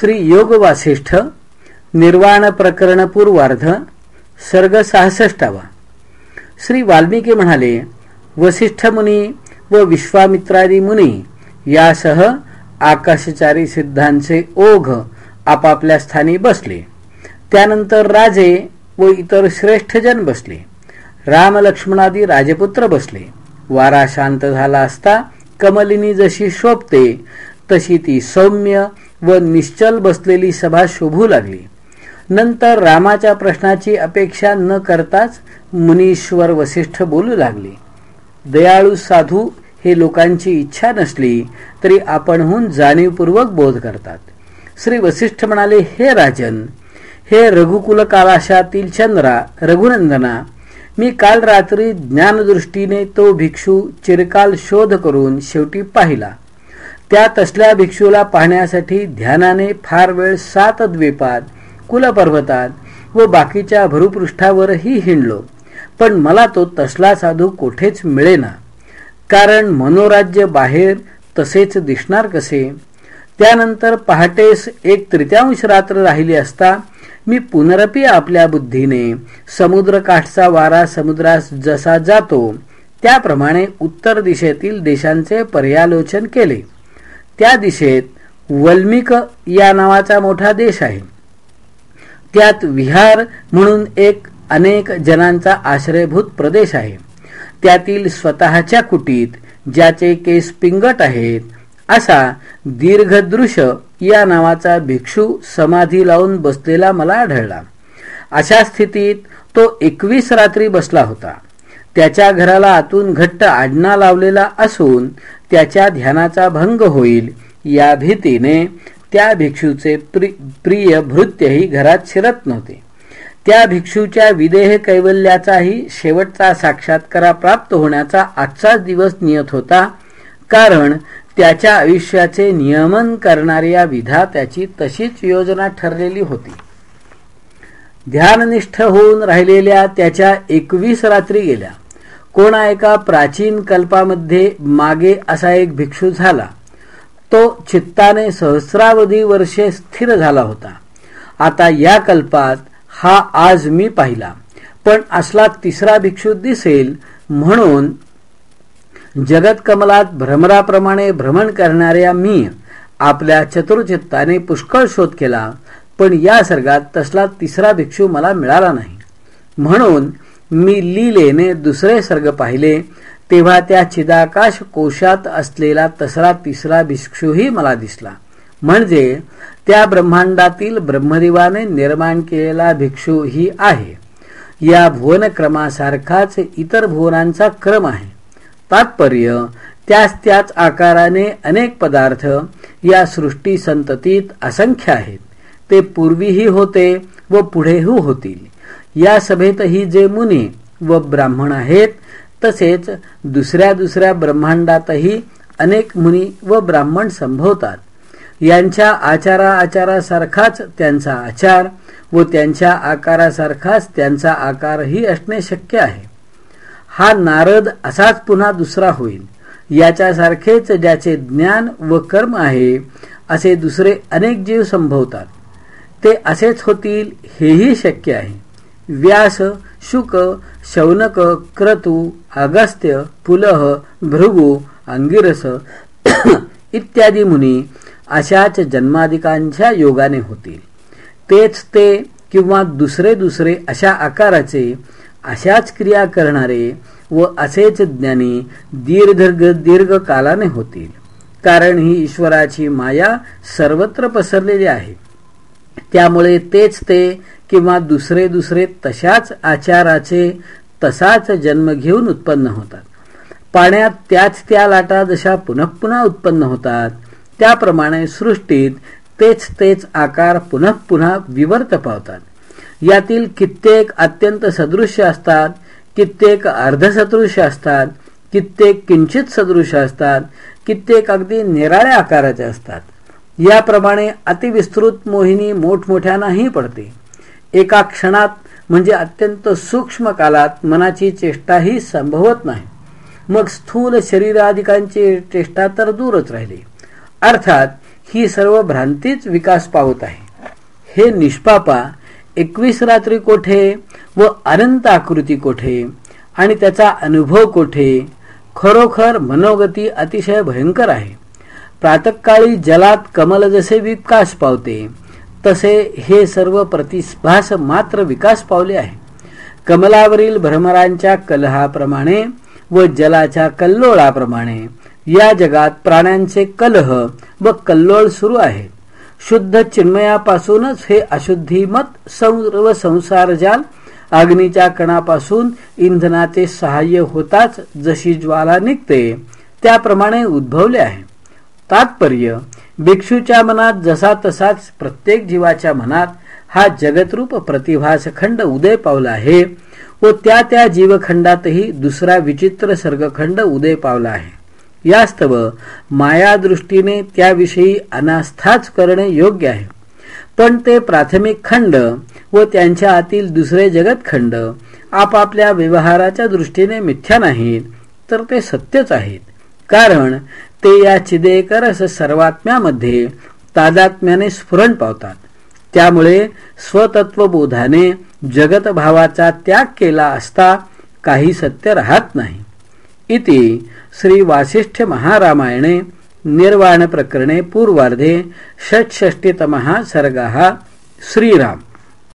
श्री योग वासिष्ठ निर्वाण प्रकरण पूर्वार्ध सर्ग सहासष्टावा श्री वाल्मिकी म्हणाले वसिष्ठ मुनी व विश्वामित्रादी मुनी यासह आकाशचारी सिद्धांचे ओघ आपापल्या स्थानी बसले. त्यानंतर राजे व इतर श्रेष्ठजन बसले. रामलक्ष्मणादी राजपुत्र बसले. वारा शांत झाला असता कमलिनी जशी शोभते तशी ती सौम्य व निश्चल बसलेली सभा शोभू लागली. नंतर रामाच्या प्रश्नाची अपेक्षा न करताच मुनीश्वर वसिष्ठ बोलू लागले. दयाळू साधू हे लोकांची इच्छा नसली तरी आपणहून जाणीवपूर्वक बोध करतात. श्री वसिष्ठ म्हणाले हे राजन हे रघुकुल कालाशातील चंद्रा रघुनंदना मी काल रात्री ज्ञानदृष्टीने तो भिक्षू चिरकाल शोध करून शेवटी पाहिला. त्या तसल्या भिक्षूला पाहण्यासाठी ध्यानाने फार वेळ सात द्वीपात कुलपर्वतात व बाकीच्या भरूपृष्ठावरही हिंडलो. पण मला तो तसला साधू कोठेच मिळेना. कारण मनोराज्य बाहेर तसेच दिसणार कसे? त्यानंतर पहाटेस एक तृतीयांश रात्र राहिली असता मी पुनरपी आपल्या बुद्धीने समुद्रकाठचा वारा समुद्रास जसा जातो त्याप्रमाणे उत्तर दिशेतील देशांचे पर्यालोचन केले. त्या दिशेत वल्मिक या नावाचा मोठा देश आहे. त्यात विहार म्हणून एक अनेक जनांचा आश्रयभूत प्रदेश आहे. त्यातील स्वतःच्या कुटीत ज्याचे केस पिंगट आहेत असा दीर्घदृश्य या नावाचा भिक्षू समाधी लावून बसलेला मला आढळला. अशा स्थितीत तो एकवीस रात्री बसला होता. त्याच्या घराला आतून घट्ट आडणा लावलेला असून त्याच्या ध्यानाचा भंग होईल. या भीतीने त्या भिक्षूचे प्रिय भृत्यही घरात शिरत नव्हते. त्या भिक्षूच्या विदेह कैवल्याचाही शेवटचा साक्षात्कारा प्राप्त होण्याचा आजचाच दिवस नियत होता कारण त्याच्या आयुष्याचे नियमन करणाऱ्या विधा त्याची तशीच योजना ठरलेली होती. ध्याननिष्ठ होऊन राहिलेल्या त्याच्या एकवीस रात्री गेल्या. कोणा एका प्राचीन कल्पामध्ये मागे असा एक भिक्षू झाला? तो चित्ताने सहस्रावधी वर्षे स्थिर झाला होता. आता या कल्पात हा आज मी पाहिला. पण असला तिसरा भिक्षू दिसेल म्हणून जगत कमलात भ्रमराप्रमाणे भ्रमण करणाऱ्या मी आपल्या चतुर्चित्ताने पुष्कळ शोध केला पण या सर्गात तसला तिसरा भिक्षू मला मिळाला नाही. म्हणून मी लीलेने दुसरे सर्ग पाहिले तेव्हा त्या चिदाकाश कोशात असलेला तसरा तिसरा भिक्षूही मला दिसला. म्हणजे त्या ब्रह्मांडातील ब्रह्मदेवाने निर्माण केलेला भिक्षू ही आहे. या भुवन क्रमासारखाच इतर भुवनांचा क्रम आहे. तात्पर्य त्याच त्याच आकाराने अनेक पदार्थ या सृष्टी संततीत असंख्य आहेत. ते पूर्वीही होते व पुढेही होतील. या सभेतही जे मुनी व ब्राह्मण आहेत तसेच दुसऱ्या दुसऱ्या ब्रह्मांडातही अनेक मुनी व ब्राह्मण संभवतात. यांच्या आचारा आचारासारखाच त्यांचा आचार व त्यांच्या आकारासारखाच त्यांचा आकारही असणे शक्य आहे. हा नारद असाच पुन्हा दुसरा होईल. याच्यासारखेच ज्याचे ज्ञान व कर्म आहे असे दुसरे अनेक जीव संभवतात. ते असेच होतील हेही शक्य आहे. व्यास शुक शौनक क्रतु अगस्त्य पुलह भृगु अंगिरस इत्यादी मुनी अशाच जन्माधिकांच्या योगाने होतील. तेच ते किंवा दुसरे दुसरे अशा आकाराचे अशाच क्रिया करणारे व असेच ज्ञानी दीर्घ दीर्घ कालाने होतील. कारण ही ईश्वराची माया सर्वत्र पसरलेली आहे. त्यामुळे तेच ते किंवा दुसरे दुसरे तशाच आचाराचे तसाच जन्म घेऊन उत्पन्न होतात. पाण्यात त्याच त्या लाटा जशा पुनः पुन्हा उत्पन्न होतात त्याप्रमाणे सृष्टीत तेच तेच आकार पुन्हा पुन्हा विवर्त पावतात. यातील कित्येक अत्यंत सदृश्य असतात कित्येक अर्धसदृश्य असतात कित्येक किंचित सदृश असतात कित्येक अगदी निराळ्या आकाराचे असतात. याप्रमाणे अतिविस्तृत मोहिनी मोठमोठ्यानाही पडते. एका क्षणात म्हणजे अत्यंत सूक्ष्म कालात मनाची चेष्टाही संभवत नाही. मग स्थूल शरीराधिकांची चेष्टा तर दूरच राहिली. अर्थात ही सर्व भ्रांतीच विकास पावत आहे. हे निष्पापा एकवीस रात्री कोठे व अनंत आकृती कोठे आणि त्याचा अनुभव कोठे खरोखर मनोगती अतिशय भयंकर आहे. प्रातकाळी जलात कमल जसे विकास पावते तसे हे सर्व प्रतिभास मात्र विकास पावले आहे. कमलावरील भ्रमरांच्या कलहाप्रमाणे व जलाच्या कल्लोळाप्रमाणे या जगात प्राण्यांचे कलह व कल्लोळ सुरू आहे. शुद्ध चिन्मयापासूनच हे अशुद्धीमत सर्व संसार जाल. अग्नीच्या कणापासून इंधनाचे सहाय्य होताच जशी ज्वाला निघते त्याप्रमाणे उद्भवले आहे. तात्पर्य भिक्षूच्या मनात जसा तसाच प्रत्येक जीवाच्या मनात हा जगतरूप प्रतिभासखंड उदय पावला आहे व त्या त्या जीवखंडातही दुसरा विचित्र सर्गखंड उदय पावला आहे. यास्तव मायादृष्टीने त्याविषयी अनास्थाच करणे योग्य आहे. पण ते प्राथमिक खंड व त्यांच्या आतील दुसरे जगतखंड आपापल्या व्यवहाराच्या दृष्टीने मिथ्या नाहीत तर ते सत्यच आहेत. कारण ते या चिदेकरस सर्वात्म्यामध्ये तादात्म्याने स्फुरण पावतात. त्यामुळे स्वतत्वबोधाने जगतभावाचा त्याग केला असता काही सत्य राहत नाही. इति श्री वासिष्ठ महारामायणे निर्वाण प्रकरणे पूर्वार्धे षट्षष्टीतम सर्ग श्रीराम.